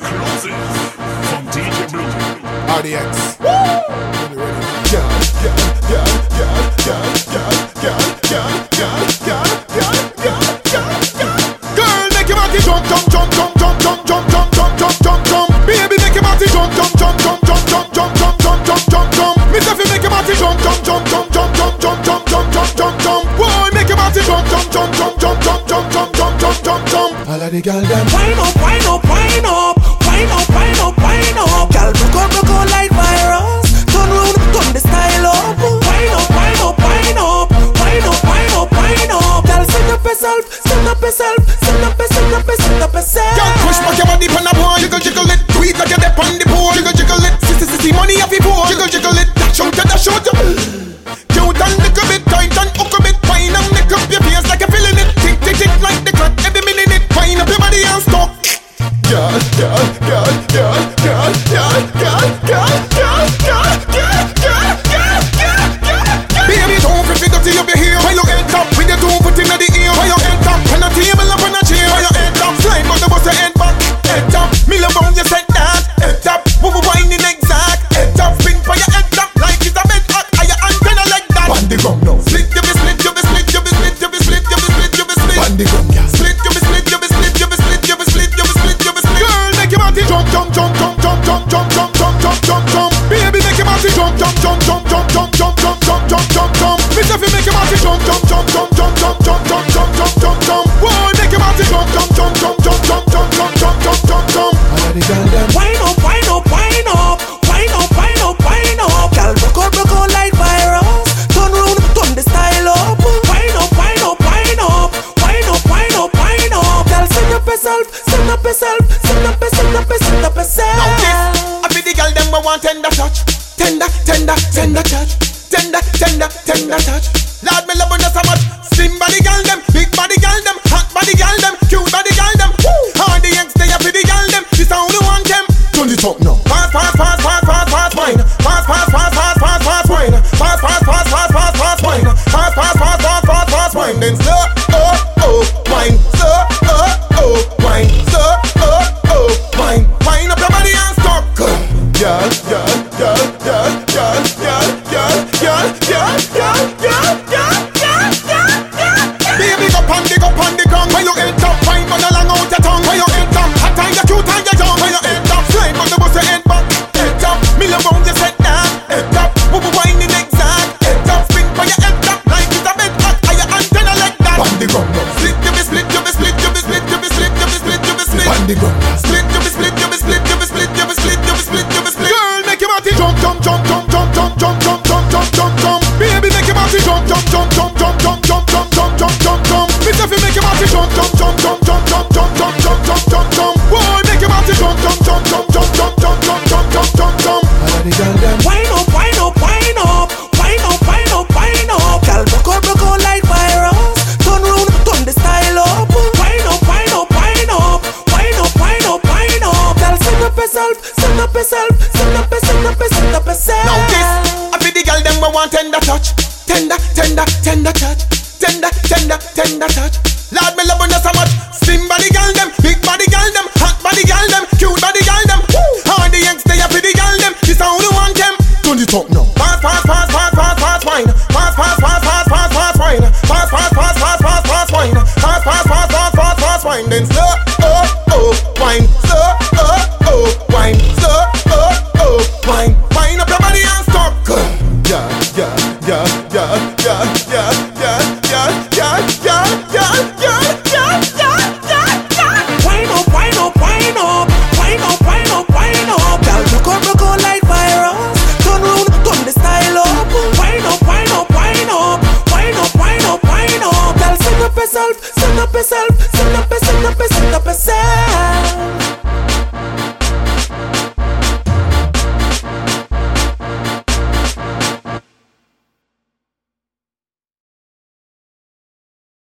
Exclusive from DJ Blue. RDX. Yeah, yeah, yeah, yeah, yeah, yeah, yeah, yeah, yeah, yeah, yeah, yeah, yeah. Girl, make your body jump, jump, jump, jump, jump, jump, jump, jump, jump, jump, jump, jump. Baby, make your body jump, jump, jump, jump, jump, jump, jump, jump, jump, jump, jump, jump. Miss if make your body jump, jump, jump, jump, jump, jump, jump, jump, jump, jump, jump, jump. Boy, make your body jump, jump, jump, jump, jump, jump, jump, jump, jump, jump, jump, jump. All of the girl them. Wine up, wine up, wine up, wine up, wine up, wine up. Girl, broke out, broke out like virus. Turn round, turn the style up. Wine up, wine up, wine up, wine up, wine up, wine up. Girl, send up yourself, send up yourself, send up, send up, send up yourself. Girl, push back your body pon a boy. Jiggle, jiggle it. It like you're deep on the pole. Jiggle, jiggle it. See, see, see, money off your pole. Jiggle, jiggle it. Dash out, dash out. Cute and little bit tight and hook a bit fine and make up your face like you're feeling it. Tick, tick, tick like the clock. Every minute it. Wind up your body and stop. Girl, girl, the ground, yeah. Split, you be split, you be split, you be split, you be split, you be split, you be split. Girl, make your body jump, jump, jump, jump, jump, jump, jump, jump, jump, jump, jump, jump. Baby, make your body jump, jump, jump, jump, jump, jump, jump, jump, jump, jump, jump. Miss if make your body jump, jump, jump, jump, want tender touch, tender, tender, tender touch, tender, tender, tender touch. Lord, me love you so much. Tender, tender, touch. Lord, me love you so much. Slim body girl them, big body girl them, hot body girl them, cute body girl them. All the yanks they pretty girl them. This how we want them. Turn it up now. Fast, fast, fast, fast, fast, fast, wine. Fast, fast, fast, fast, fast, fast, wine. Fast, fast, fast, fast, fast, fast, wine. Fast, fast, fast, fast, fast, fast, wine. Then slow,